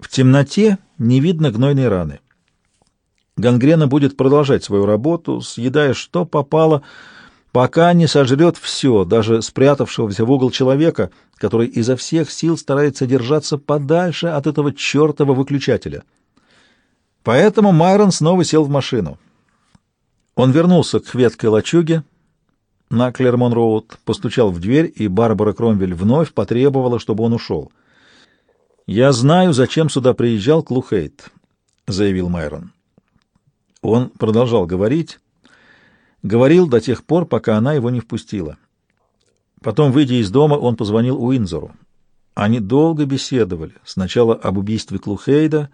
В темноте не видно гнойной раны. Гангрена будет продолжать свою работу, съедая что попало, пока не сожрет все, даже спрятавшегося в угол человека, который изо всех сил старается держаться подальше от этого чертова выключателя. Поэтому Майрон снова сел в машину. Он вернулся к веткой лачуге на Клермон-Роуд, постучал в дверь, и Барбара Кромвель вновь потребовала, чтобы он ушел. «Я знаю, зачем сюда приезжал Клухейт», — заявил Майрон. Он продолжал говорить, говорил до тех пор, пока она его не впустила. Потом, выйдя из дома, он позвонил Уинзору. Они долго беседовали, сначала об убийстве Клухейда,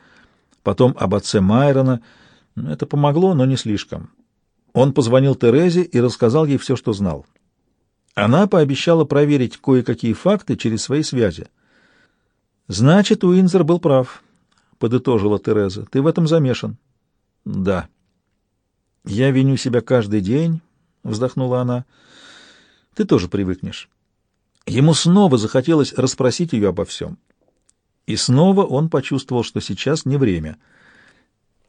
потом об отце Майрона. Это помогло, но не слишком. Он позвонил Терезе и рассказал ей все, что знал. Она пообещала проверить кое-какие факты через свои связи. «Значит, Уинзер был прав», — подытожила Тереза. «Ты в этом замешан». «Да». «Я виню себя каждый день», — вздохнула она. «Ты тоже привыкнешь». Ему снова захотелось расспросить ее обо всем. И снова он почувствовал, что сейчас не время.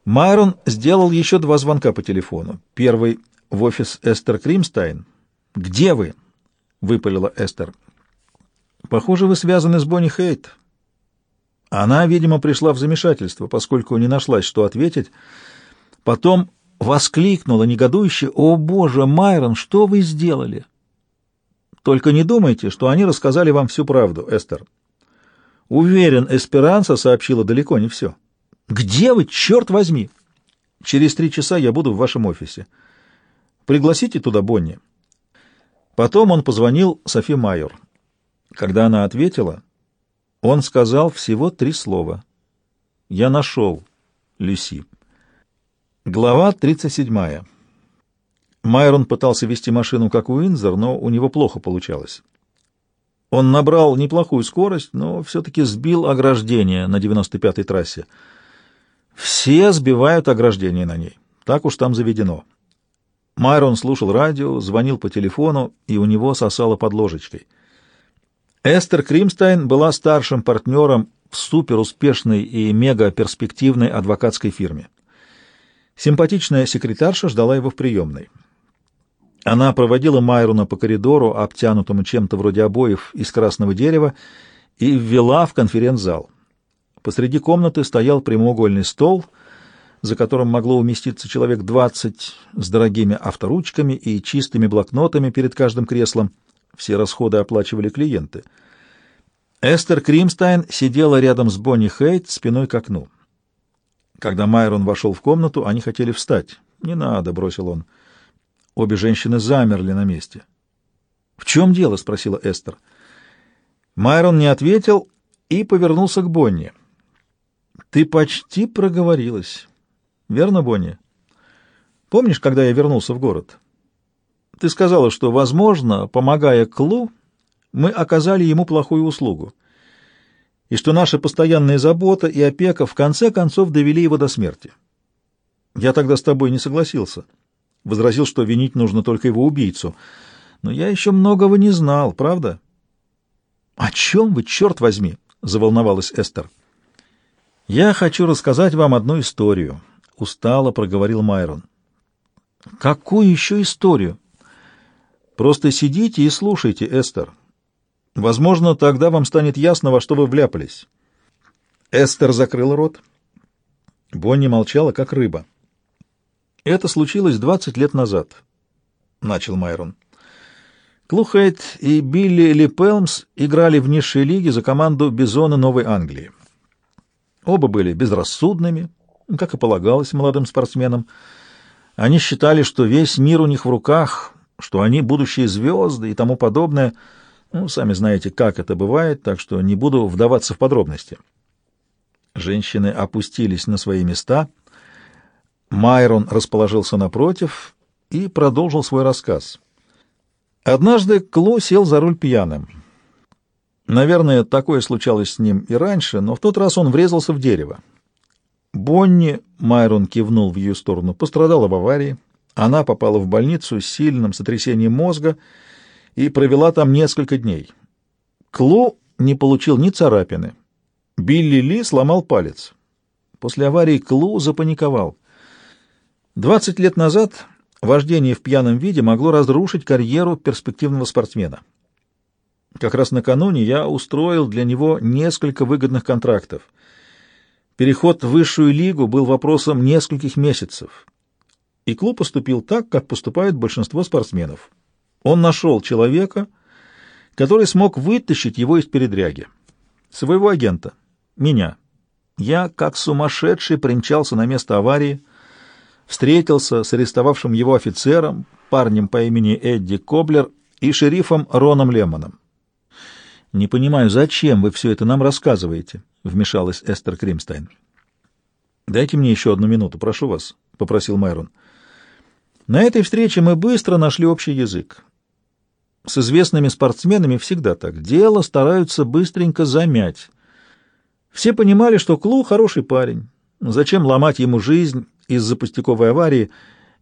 Майрон сделал еще два звонка по телефону. Первый в офис Эстер Кримстайн. «Где вы?» — выпалила Эстер. «Похоже, вы связаны с Бонни Хейт». Она, видимо, пришла в замешательство, поскольку не нашлась, что ответить. Потом воскликнула негодующе, «О, Боже, Майрон, что вы сделали?» «Только не думайте, что они рассказали вам всю правду, Эстер». Уверен, Эсперанса сообщила далеко не все. «Где вы, черт возьми?» «Через три часа я буду в вашем офисе. Пригласите туда Бонни». Потом он позвонил Софи Майор. Когда она ответила, он сказал всего три слова. «Я нашел Люси». Глава 37. Майрон пытался вести машину как Уинзер, но у него плохо получалось. Он набрал неплохую скорость, но все-таки сбил ограждение на 95-й трассе. Все сбивают ограждение на ней. Так уж там заведено. Майрон слушал радио, звонил по телефону, и у него сосало под ложечкой. Эстер Кримстайн была старшим партнером в суперуспешной и мега-перспективной адвокатской фирме. Симпатичная секретарша ждала его в приемной. Она проводила Майрона по коридору, обтянутому чем-то вроде обоев из красного дерева, и ввела в конференц-зал. Посреди комнаты стоял прямоугольный стол, за которым могло уместиться человек двадцать, с дорогими авторучками и чистыми блокнотами перед каждым креслом. Все расходы оплачивали клиенты. Эстер Кримстайн сидела рядом с Бонни Хейт спиной к окну. Когда Майрон вошел в комнату, они хотели встать. «Не надо», — бросил он. Обе женщины замерли на месте. «В чем дело?» — спросила Эстер. Майрон не ответил и повернулся к Бонни. «Ты почти проговорилась. Верно, Бонни? Помнишь, когда я вернулся в город? Ты сказала, что, возможно, помогая Клу, мы оказали ему плохую услугу и что наша постоянная забота и опека в конце концов довели его до смерти. Я тогда с тобой не согласился. Возразил, что винить нужно только его убийцу. Но я еще многого не знал, правда? — О чем вы, черт возьми? — заволновалась Эстер. — Я хочу рассказать вам одну историю, — устало проговорил Майрон. — Какую еще историю? — Просто сидите и слушайте, Эстер. — Возможно, тогда вам станет ясно, во что вы вляпались. Эстер закрыл рот. Бонни молчала, как рыба. Это случилось двадцать лет назад, — начал Майрон. Клухейт и Билли Ли Пелмс играли в низшей лиге за команду Бизона Новой Англии. Оба были безрассудными, как и полагалось молодым спортсменам. Они считали, что весь мир у них в руках, что они будущие звезды и тому подобное — ну, сами знаете, как это бывает, так что не буду вдаваться в подробности. Женщины опустились на свои места. Майрон расположился напротив и продолжил свой рассказ. Однажды Кло сел за руль пьяным. Наверное, такое случалось с ним и раньше, но в тот раз он врезался в дерево. Бонни, Майрон кивнул в ее сторону, пострадала в аварии. Она попала в больницу с сильным сотрясением мозга — и провела там несколько дней. Кло не получил ни царапины. Билли Ли сломал палец. После аварии Клу запаниковал. Двадцать лет назад вождение в пьяном виде могло разрушить карьеру перспективного спортсмена. Как раз накануне я устроил для него несколько выгодных контрактов. Переход в высшую лигу был вопросом нескольких месяцев. И клуб поступил так, как поступает большинство спортсменов. Он нашел человека, который смог вытащить его из передряги. Своего агента. Меня. Я, как сумасшедший, примчался на место аварии, встретился с арестовавшим его офицером, парнем по имени Эдди Коблер и шерифом Роном Лемоном. «Не понимаю, зачем вы все это нам рассказываете?» — вмешалась Эстер Кримстайн. «Дайте мне еще одну минуту, прошу вас», — попросил Майрон. На этой встрече мы быстро нашли общий язык. С известными спортсменами всегда так. Дело стараются быстренько замять. Все понимали, что Клу хороший парень. Зачем ломать ему жизнь из-за пустяковой аварии,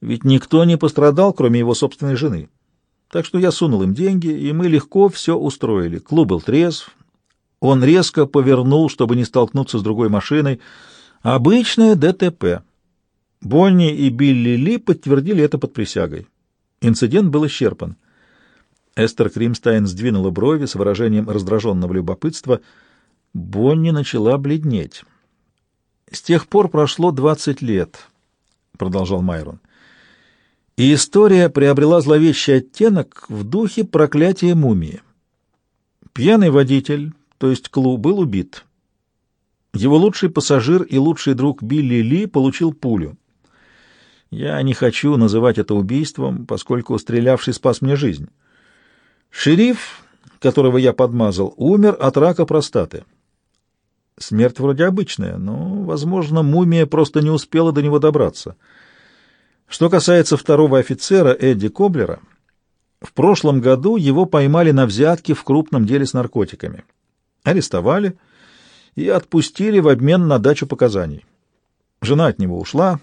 ведь никто не пострадал, кроме его собственной жены. Так что я сунул им деньги, и мы легко все устроили. Клуб был трезв. Он резко повернул, чтобы не столкнуться с другой машиной. Обычное ДТП. Бонни и Билли Ли подтвердили это под присягой. Инцидент был исчерпан. Эстер Кримстайн сдвинула брови с выражением раздраженного любопытства. Бонни начала бледнеть. «С тех пор прошло двадцать лет», — продолжал Майрон. И история приобрела зловещий оттенок в духе проклятия мумии. Пьяный водитель, то есть Клу, был убит. Его лучший пассажир и лучший друг Билли Ли получил пулю. Я не хочу называть это убийством, поскольку стрелявший спас мне жизнь. Шериф, которого я подмазал, умер от рака простаты. Смерть вроде обычная, но, возможно, мумия просто не успела до него добраться — что касается второго офицера Эдди Коблера, в прошлом году его поймали на взятке в крупном деле с наркотиками. Арестовали и отпустили в обмен на дачу показаний. Жена от него ушла,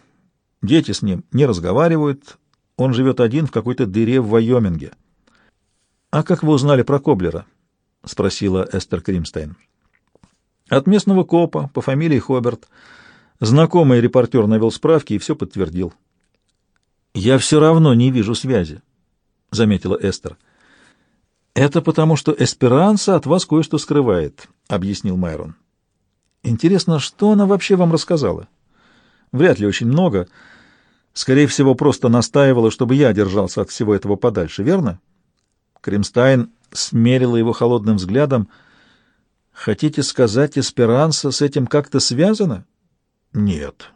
дети с ним не разговаривают, он живет один в какой-то дыре в Вайоминге. — А как вы узнали про Коблера? — спросила Эстер Кримстейн. — От местного копа по фамилии Хоберт. Знакомый репортер навел справки и все подтвердил. — «Я все равно не вижу связи», — заметила Эстер. «Это потому, что Эсперанса от вас кое-что скрывает», — объяснил Майрон. «Интересно, что она вообще вам рассказала?» «Вряд ли очень много. Скорее всего, просто настаивала, чтобы я держался от всего этого подальше, верно?» Кримстайн смерила его холодным взглядом. «Хотите сказать, Эсперанса с этим как-то связана?» «Нет».